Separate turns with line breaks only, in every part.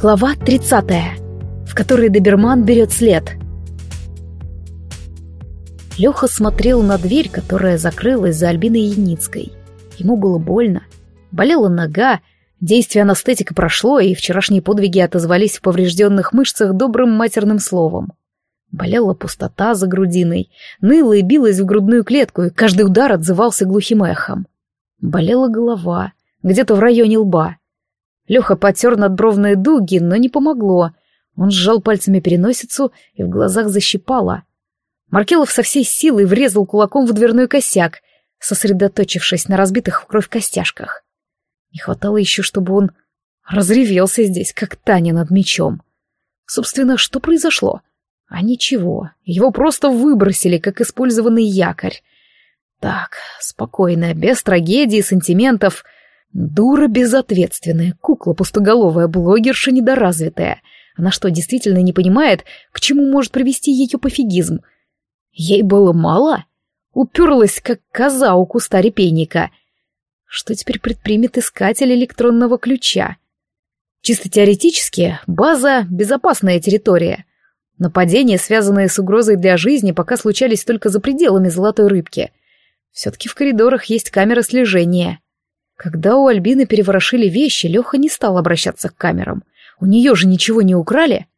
Глава 30, в которой доберман берет след. Леха смотрел на дверь, которая закрылась за Альбиной Яницкой. Ему было больно. Болела нога, действие анестетика прошло, и вчерашние подвиги отозвались в поврежденных мышцах добрым матерным словом. Болела пустота за грудиной, ныла и билась в грудную клетку, и каждый удар отзывался глухим эхом. Болела голова, где-то в районе лба. Леха потер надбровные дуги, но не помогло. Он сжал пальцами переносицу, и в глазах защипало. Маркелов со всей силой врезал кулаком в дверной косяк, сосредоточившись на разбитых в кровь костяшках. Не хватало еще, чтобы он разревелся здесь, как Таня над мечом. Собственно, что произошло? А ничего, его просто выбросили, как использованный якорь. Так, спокойно, без трагедии, сантиментов — Дура безответственная, кукла пустоголовая, блогерша недоразвитая. Она что, действительно не понимает, к чему может привести ее пофигизм? Ей было мало? Уперлась, как коза у куста репейника. Что теперь предпримет искатель электронного ключа? Чисто теоретически, база — безопасная территория. Нападения, связанные с угрозой для жизни, пока случались только за пределами золотой рыбки. Все-таки в коридорах есть камеры слежения. Когда у Альбины переворошили вещи, Леха не стал обращаться к камерам. У нее же ничего не украли.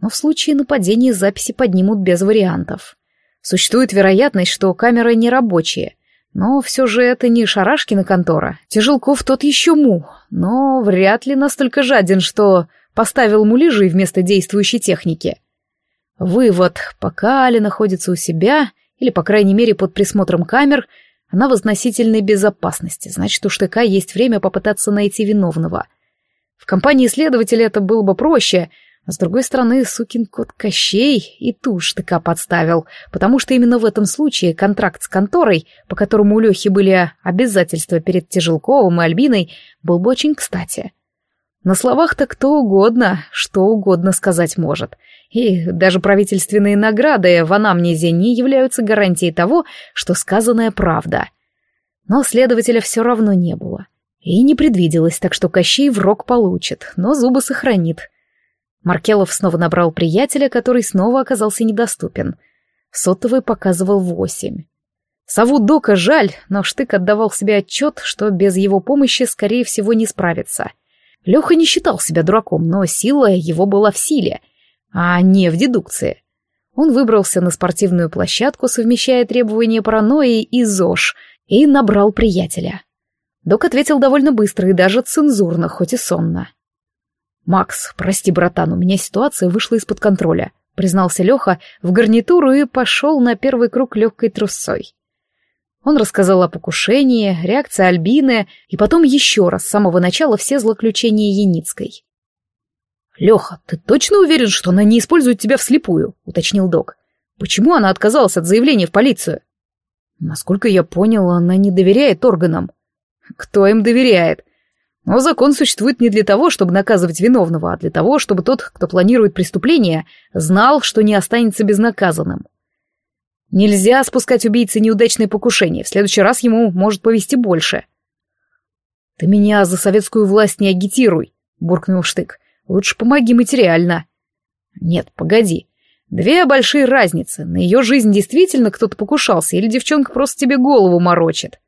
Но в случае нападения записи поднимут без вариантов. Существует вероятность, что камеры не рабочие. Но все же это не Шарашкина контора. Тяжелков тот еще му, но вряд ли настолько жаден, что поставил муляжи вместо действующей техники. Вывод. Пока Али находится у себя, или, по крайней мере, под присмотром камер, она в относительной безопасности, значит, у штыка есть время попытаться найти виновного. В компании следователя это было бы проще, с другой стороны, сукин кот Кощей и ту штыка подставил, потому что именно в этом случае контракт с конторой, по которому у Лехи были обязательства перед Тяжелковым и Альбиной, был бы очень кстати. На словах-то кто угодно, что угодно сказать может — и даже правительственные награды в анамнезе не являются гарантией того, что сказанная правда. Но следователя все равно не было. И не предвиделось, так что Кощей в рог получит, но зубы сохранит. Маркелов снова набрал приятеля, который снова оказался недоступен. Сотовый показывал восемь. Сову Дока жаль, но Штык отдавал себе отчет, что без его помощи, скорее всего, не справится. Леха не считал себя дураком, но сила его была в силе — а не в дедукции. Он выбрался на спортивную площадку, совмещая требования паранойи и ЗОЖ, и набрал приятеля. Док ответил довольно быстро и даже цензурно, хоть и сонно. «Макс, прости, братан, у меня ситуация вышла из-под контроля», — признался Леха в гарнитуру и пошел на первый круг легкой трусой. Он рассказал о покушении, реакции Альбины и потом еще раз с самого начала все злоключения Яницкой. «Леха, ты точно уверен, что она не использует тебя вслепую?» — уточнил док. «Почему она отказалась от заявления в полицию?» «Насколько я понял, она не доверяет органам». «Кто им доверяет?» «Но закон существует не для того, чтобы наказывать виновного, а для того, чтобы тот, кто планирует преступление, знал, что не останется безнаказанным. Нельзя спускать убийце неудачное покушение, в следующий раз ему может повести больше». «Ты меня за советскую власть не агитируй», — буркнул Штык. Лучше помоги материально. Нет, погоди. Две большие разницы. На ее жизнь действительно кто-то покушался, или девчонка просто тебе голову морочит.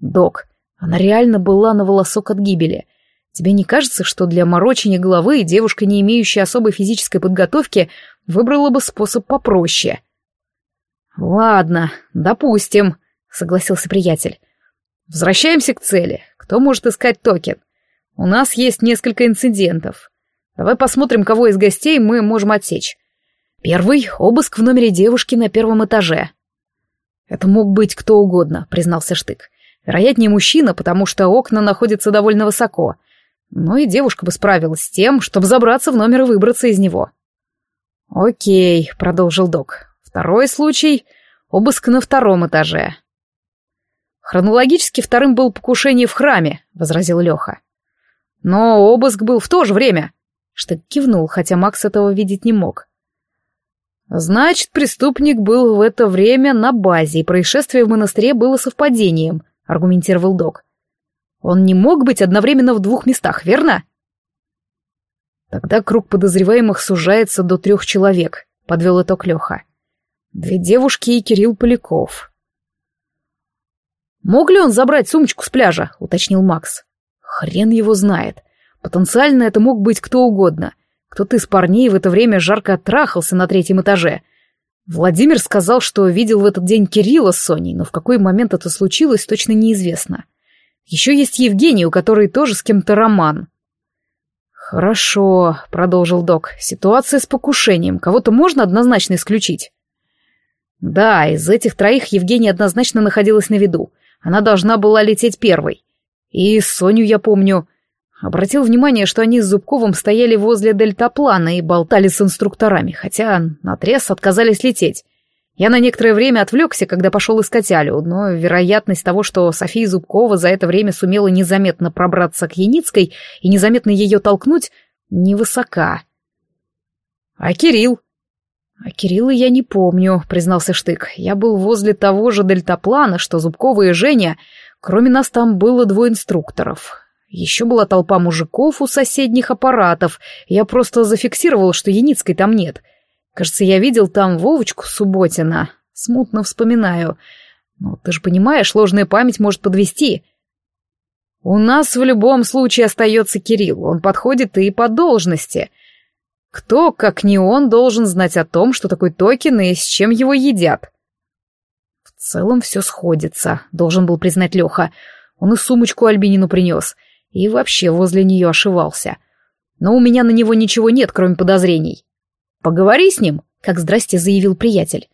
Док, она реально была на волосок от гибели. Тебе не кажется, что для морочения головы девушка, не имеющая особой физической подготовки, выбрала бы способ попроще? Ладно, допустим, согласился приятель. Возвращаемся к цели. Кто может искать токен? У нас есть несколько инцидентов. Давай посмотрим, кого из гостей мы можем отсечь. Первый — обыск в номере девушки на первом этаже. Это мог быть кто угодно, признался Штык. Вероятнее мужчина, потому что окна находятся довольно высоко. Но и девушка бы справилась с тем, чтобы забраться в номер и выбраться из него. «Окей», — продолжил док. «Второй случай — обыск на втором этаже». «Хронологически вторым был покушение в храме», — возразил Леха. Но обыск был в то же время. Штык кивнул, хотя Макс этого видеть не мог. Значит, преступник был в это время на базе, и происшествие в монастыре было совпадением, аргументировал док. Он не мог быть одновременно в двух местах, верно? Тогда круг подозреваемых сужается до трех человек, подвел итог Леха. Две девушки и Кирилл Поляков. «Мог ли он забрать сумочку с пляжа?» — уточнил Макс. «Хрен его знает. Потенциально это мог быть кто угодно. Кто-то из парней в это время жарко оттрахался на третьем этаже. Владимир сказал, что видел в этот день Кирилла с Соней, но в какой момент это случилось, точно неизвестно. Еще есть Евгений, у которой тоже с кем-то роман. «Хорошо», — продолжил док, — «ситуация с покушением. Кого-то можно однозначно исключить?» «Да, из этих троих Евгения однозначно находилась на виду. Она должна была лететь первой. И Соню я помню. Обратил внимание, что они с Зубковым стояли возле дельтаплана и болтали с инструкторами, хотя наотрез отказались лететь. Я на некоторое время отвлекся, когда пошел искать Алю, но вероятность того, что София Зубкова за это время сумела незаметно пробраться к Яницкой и незаметно ее толкнуть, невысока. «А Кирилл?» «А Кирилла я не помню», — признался Штык. «Я был возле того же дельтаплана, что Зубкова и Женя. Кроме нас там было двое инструкторов. Еще была толпа мужиков у соседних аппаратов. Я просто зафиксировал, что Яницкой там нет. Кажется, я видел там Вовочку Субботина. Смутно вспоминаю. Но ты же понимаешь, ложная память может подвести. У нас в любом случае остается Кирилл. Он подходит и по должности. Кто, как не он, должен знать о том, что такое токен и с чем его едят? В целом все сходится, должен был признать Леха. Он и сумочку Альбинину принес, и вообще возле нее ошивался. Но у меня на него ничего нет, кроме подозрений. Поговори с ним, как здрасте заявил приятель.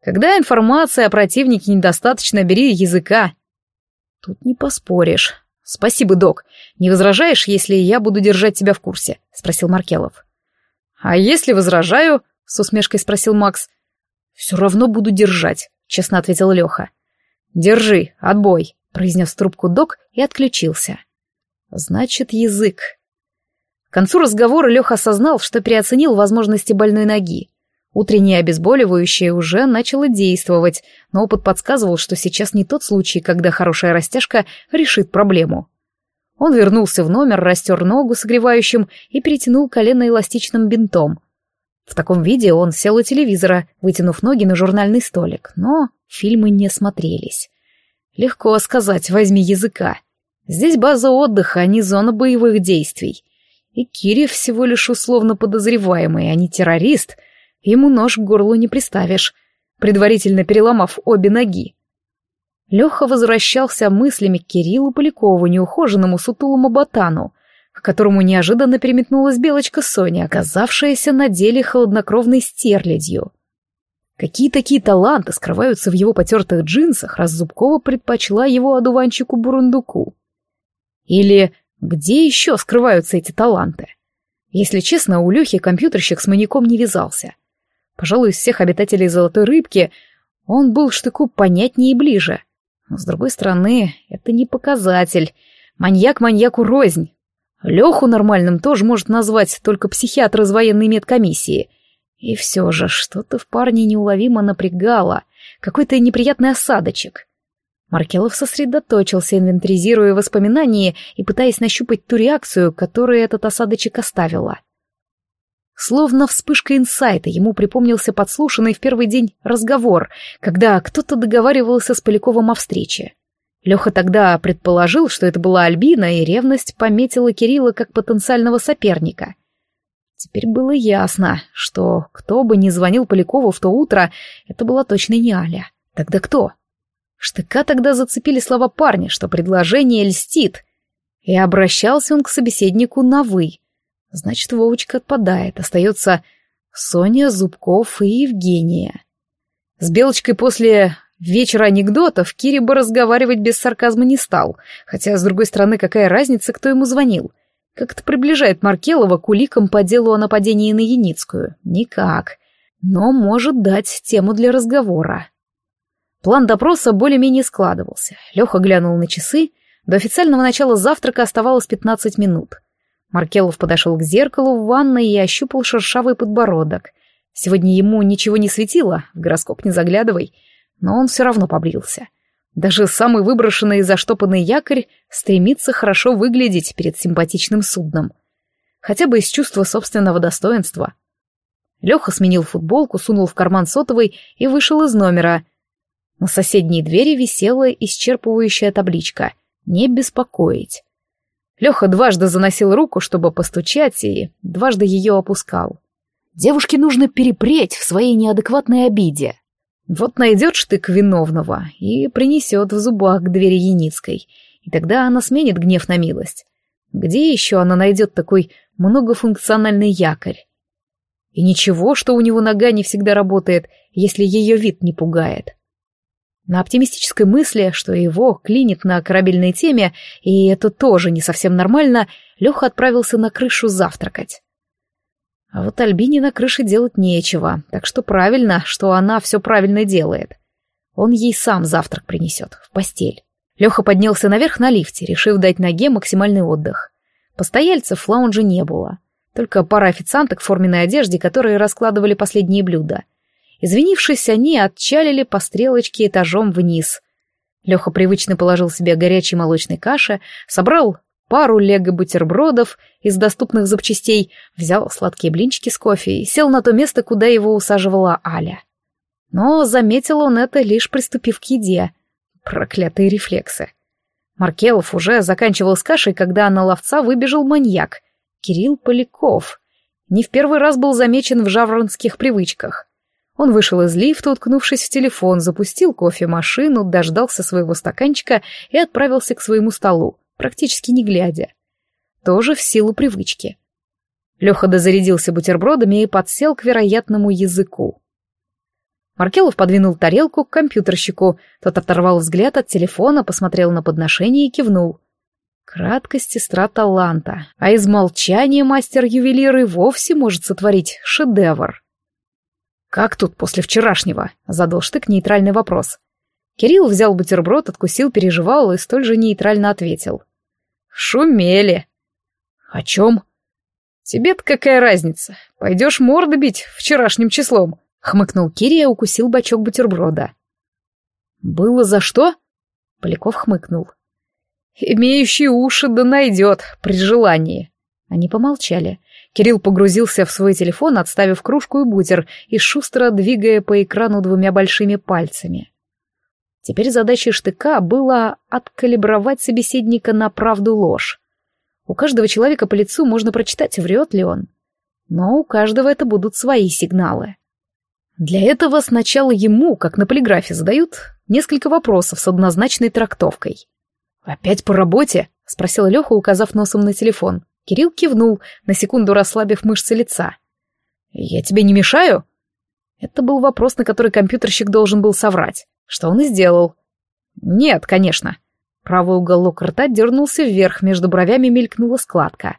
Когда информация о противнике недостаточно, бери языка. Тут не поспоришь. Спасибо, док. Не возражаешь, если я буду держать тебя в курсе? Спросил Маркелов. «А если возражаю?» — с усмешкой спросил Макс. «Все равно буду держать», — честно ответил Леха. «Держи, отбой», — произнес трубку док и отключился. «Значит, язык». К концу разговора Леха осознал, что переоценил возможности больной ноги. Утреннее обезболивающее уже начало действовать, но опыт подсказывал, что сейчас не тот случай, когда хорошая растяжка решит проблему. Он вернулся в номер, растер ногу согревающим и перетянул колено эластичным бинтом. В таком виде он сел у телевизора, вытянув ноги на журнальный столик, но фильмы не смотрелись. Легко сказать, возьми языка. Здесь база отдыха, а не зона боевых действий. И Кири всего лишь условно подозреваемый, а не террорист. Ему нож к горлу не приставишь, предварительно переломав обе ноги. Леха возвращался мыслями к Кириллу Полякову, неухоженному сутулому ботану, к которому неожиданно переметнулась белочка Соня, оказавшаяся на деле холоднокровной стерлядью. Какие такие таланты скрываются в его потертых джинсах, раз Зубкова предпочла его одуванчику-бурундуку? Или где еще скрываются эти таланты? Если честно, у Лехи компьютерщик с маньяком не вязался. Пожалуй, из всех обитателей Золотой Рыбки он был штыку понятнее и ближе — но, с другой стороны, это не показатель. Маньяк маньяку рознь. Леху нормальным тоже может назвать только психиатр из военной медкомиссии. И все же что-то в парне неуловимо напрягало. Какой-то неприятный осадочек. Маркелов сосредоточился, инвентаризируя воспоминания и пытаясь нащупать ту реакцию, которую этот осадочек оставила. — Словно вспышка инсайта ему припомнился подслушанный в первый день разговор, когда кто-то договаривался с Поляковым о встрече. Леха тогда предположил, что это была Альбина, и ревность пометила Кирилла как потенциального соперника. Теперь было ясно, что кто бы ни звонил Полякову в то утро, это была точно не Аля. Тогда кто? Штыка тогда зацепили слова парня, что предложение льстит. И обращался он к собеседнику на «вы», Значит, Вовочка отпадает. Остается Соня, Зубков и Евгения. С Белочкой после вечера анекдотов Кири бы разговаривать без сарказма не стал. Хотя, с другой стороны, какая разница, кто ему звонил? Как это приближает Маркелова к уликам по делу о нападении на Яницкую? Никак. Но может дать тему для разговора. План допроса более-менее складывался. Леха глянул на часы. До официального начала завтрака оставалось 15 минут. Маркелов подошел к зеркалу в ванной и ощупал шершавый подбородок. Сегодня ему ничего не светило, в гороскоп не заглядывай, но он все равно побрился. Даже самый выброшенный и заштопанный якорь стремится хорошо выглядеть перед симпатичным судном. хотя бы из чувства собственного достоинства. Леха сменил футболку, сунул в карман сотовый и вышел из номера. На соседней двери висела исчерпывающая табличка «Не беспокоить». Леха дважды заносил руку, чтобы постучать, и дважды ее опускал. Девушке нужно перепреть в своей неадекватной обиде. Вот найдет штык виновного и принесет в зубах к двери Яницкой, и тогда она сменит гнев на милость. Где еще она найдет такой многофункциональный якорь? И ничего, что у него нога не всегда работает, если ее вид не пугает. На оптимистической мысли, что его клинит на корабельной теме, и это тоже не совсем нормально, Леха отправился на крышу завтракать. А вот Альбине на крыше делать нечего, так что правильно, что она все правильно делает. Он ей сам завтрак принесет, в постель. Леха поднялся наверх на лифте, решив дать ноге максимальный отдых. Постояльцев в лаунже не было. Только пара официанток в форменной одежде, которые раскладывали последние блюда. Извинившись, они отчалили по стрелочке этажом вниз. Леха привычно положил себе горячей молочной каши, собрал пару лего-бутербродов из доступных запчастей, взял сладкие блинчики с кофе и сел на то место, куда его усаживала Аля. Но заметил он это, лишь приступив к еде. Проклятые рефлексы. Маркелов уже заканчивал с кашей, когда на ловца выбежал маньяк — Кирилл Поляков. Не в первый раз был замечен в жаворонских привычках. Он вышел из лифта, уткнувшись в телефон, запустил кофемашину, дождался своего стаканчика и отправился к своему столу, практически не глядя. Тоже в силу привычки. Леха дозарядился бутербродами и подсел к вероятному языку. Маркелов подвинул тарелку к компьютерщику, тот оторвал взгляд от телефона, посмотрел на подношение и кивнул. Краткость сестра таланта, а из молчания мастер-ювелир и вовсе может сотворить шедевр. «Как тут после вчерашнего?» — задал Штык нейтральный вопрос. Кирилл взял бутерброд, откусил, переживал и столь же нейтрально ответил. «Шумели». «О чем?» «Тебе-то какая разница? Пойдешь морды бить вчерашним числом?» — хмыкнул Кирия и укусил бочок бутерброда. «Было за что?» Поляков хмыкнул. «Имеющий уши да найдет, при желании». Они помолчали. Кирилл погрузился в свой телефон, отставив кружку и бутер, и шустро двигая по экрану двумя большими пальцами. Теперь задачей штыка было откалибровать собеседника на правду-ложь. У каждого человека по лицу можно прочитать, врет ли он. Но у каждого это будут свои сигналы. Для этого сначала ему, как на полиграфе, задают несколько вопросов с однозначной трактовкой. «Опять по работе?» — спросил Леха, указав носом на телефон. Кирилл кивнул, на секунду расслабив мышцы лица. «Я тебе не мешаю?» Это был вопрос, на который компьютерщик должен был соврать, что он и сделал. «Нет, конечно». Правый уголок рта дернулся вверх, между бровями мелькнула складка.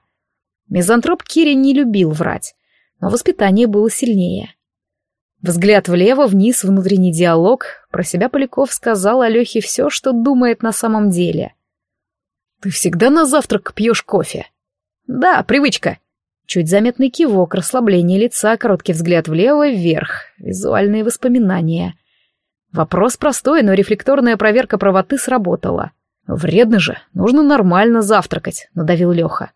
Мизантроп Кири не любил врать, но воспитание было сильнее. Взгляд влево, вниз, внутренний диалог. Про себя Поляков сказал Алёхе все, что думает на самом деле. «Ты всегда на завтрак пьешь кофе?» «Да, привычка». Чуть заметный кивок, расслабление лица, короткий взгляд влево, вверх, визуальные воспоминания. Вопрос простой, но рефлекторная проверка правоты сработала. «Вредно же, нужно нормально завтракать», — надавил Леха.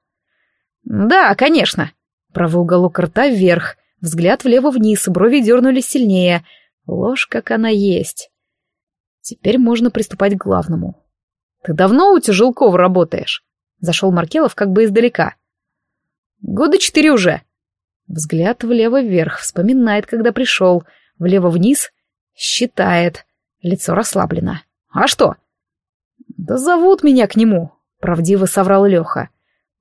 «Да, конечно». Правый уголок рта вверх — Взгляд влево-вниз, брови дернулись сильнее. Ложь, как она есть. Теперь можно приступать к главному. «Ты давно у Тяжелкова работаешь?» Зашел Маркелов как бы издалека. «Года четыре уже». Взгляд влево-вверх, вспоминает, когда пришел. Влево-вниз, считает. Лицо расслаблено. «А что?» «Да зовут меня к нему», — правдиво соврал Леха.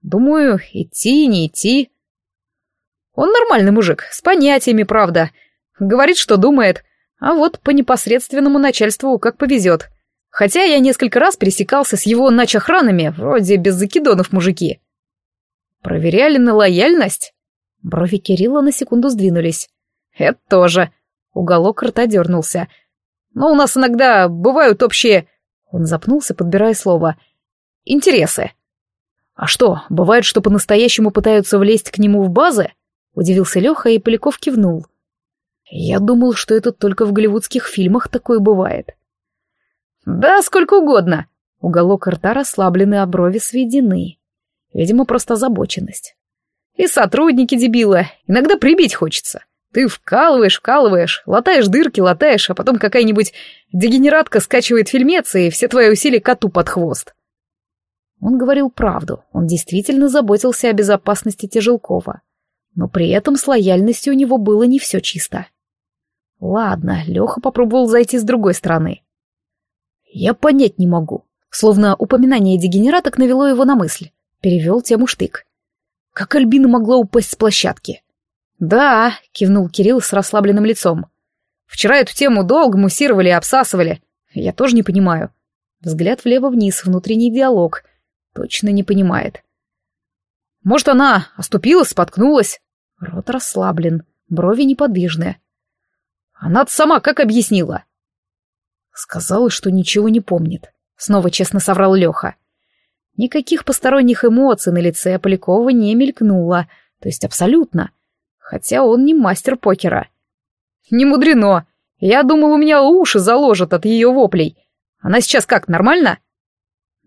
«Думаю, идти, не идти». Он нормальный мужик, с понятиями, правда. Говорит, что думает. А вот по непосредственному начальству как повезет. Хотя я несколько раз пересекался с его начохранами, вроде без закидонов мужики. Проверяли на лояльность? Брови Кирилла на секунду сдвинулись. Это тоже. Уголок рта дернулся. Но у нас иногда бывают общие... Он запнулся, подбирая слово. Интересы. А что, бывает, что по-настоящему пытаются влезть к нему в базы? Удивился Леха, и Поляков кивнул. Я думал, что это только в голливудских фильмах такое бывает. Да, сколько угодно. Уголок рта расслаблены, а брови сведены. Видимо, просто озабоченность.
И сотрудники дебила. Иногда прибить хочется. Ты вкалываешь, вкалываешь, латаешь дырки, латаешь, а потом какая-нибудь дегенератка скачивает фильмец, и все твои усилия коту под хвост.
Он говорил правду, он действительно заботился о безопасности Тяжелкова. Но при этом с лояльностью у него было не все чисто. Ладно, Леха попробовал зайти с другой стороны. Я понять не могу. Словно упоминание дегенераток навело его на мысль. Перевел тему штык. Как Альбина могла упасть с площадки?
«Да», — кивнул Кирилл с расслабленным лицом. «Вчера эту тему долго муссировали и обсасывали. Я тоже не понимаю».
Взгляд влево-вниз, внутренний диалог. Точно не понимает.
«Может, она оступилась, споткнулась?»
Рот расслаблен, брови неподвижные.
«Она-то сама как объяснила?»
Сказала, что ничего не помнит. Снова честно соврал Леха. Никаких посторонних эмоций на лице Полякова не мелькнуло, то есть абсолютно хотя он не мастер покера.
«Не мудрено. Я думал, у меня уши заложат от ее воплей. Она сейчас как, нормально?»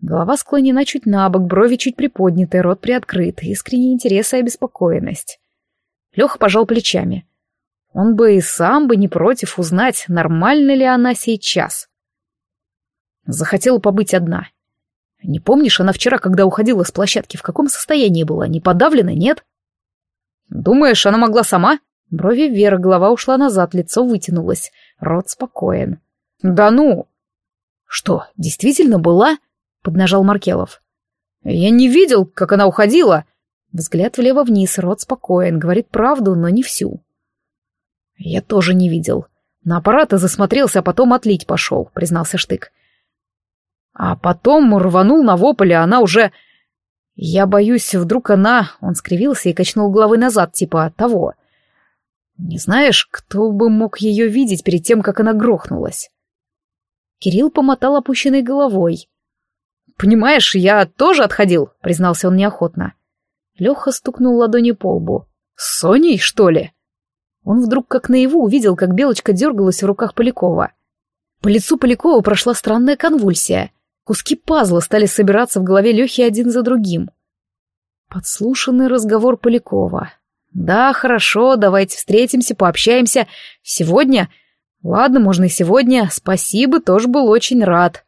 Голова склонена чуть на бок, брови чуть приподняты, рот приоткрыт, искренний интерес и обеспокоенность. Леха пожал плечами. Он бы и сам бы не против узнать, нормально ли она сейчас. Захотела побыть одна. Не помнишь, она вчера, когда уходила с площадки, в каком состоянии была? Не подавлена, нет?
«Думаешь, она могла сама?»
Брови вверх, голова ушла назад, лицо вытянулось, рот спокоен.
«Да ну!»
«Что, действительно была?» — поднажал Маркелов.
«Я не видел, как она уходила!»
Взгляд влево-вниз, рот спокоен, говорит правду, но не всю. «Я тоже не видел. На аппараты засмотрелся, а потом отлить пошел», — признался Штык.
«А потом рванул на вопль, а она уже...»
Я боюсь, вдруг она... Он скривился и качнул головой назад, типа того. Не знаешь, кто бы мог ее видеть перед тем, как она грохнулась? Кирилл помотал опущенной головой.
«Понимаешь, я тоже отходил», — признался он неохотно.
Леха стукнул ладонью по лбу.
«С Соней, что ли?»
Он вдруг как наяву увидел, как Белочка дергалась в руках Полякова. По лицу Полякова прошла странная конвульсия. Куски пазла стали собираться в голове Лехи один за другим. Подслушанный разговор Полякова. «Да, хорошо, давайте встретимся, пообщаемся. Сегодня? Ладно, можно и сегодня. Спасибо, тоже был очень рад».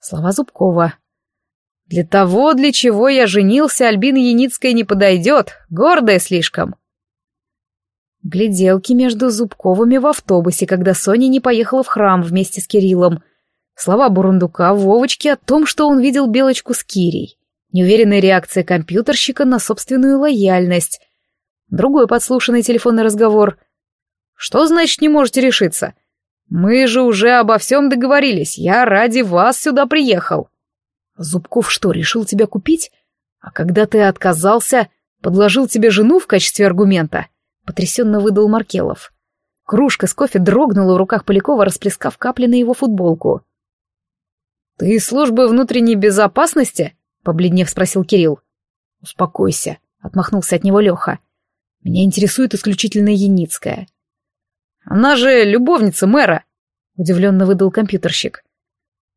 Слова Зубкова. «Для того, для чего я женился, Альбина Яницкая не подойдет. Гордая слишком». Гляделки между Зубковыми в автобусе, когда Соня не поехала в храм вместе с Кириллом. Слова Бурундука Вовочки о том, что он видел Белочку с Кирей. Неуверенная реакция компьютерщика на собственную лояльность. Другой подслушанный телефонный разговор. «Что значит не можете решиться? Мы же уже обо всем договорились. Я ради вас сюда приехал». «Зубков что, решил тебя купить? А когда ты отказался, подложил тебе жену в качестве аргумента?» Потрясенно выдал Маркелов. Кружка с кофе дрогнула в руках Полякова, расплескав капли на его футболку.
«Ты из службы внутренней безопасности?» — побледнев спросил Кирилл.
«Успокойся», — отмахнулся от него Леха. «Меня интересует исключительно Яницкая».
«Она же любовница мэра», — удивленно выдал компьютерщик.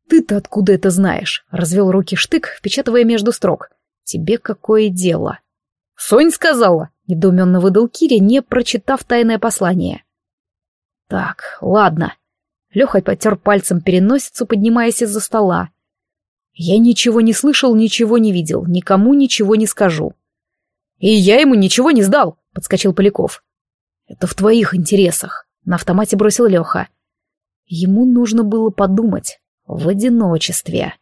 «Ты-то откуда это знаешь?» — развел руки штык, впечатывая между строк. «Тебе какое дело?»
«Сонь сказала», — недоуменно выдал Кире, не прочитав тайное послание.
«Так, ладно», Леха потер пальцем переносицу, поднимаясь из-за стола. «Я ничего не слышал, ничего не видел, никому ничего не скажу».
«И я ему ничего не сдал», — подскочил Поляков.
«Это в твоих интересах», — на автомате бросил Леха. Ему нужно было подумать в одиночестве.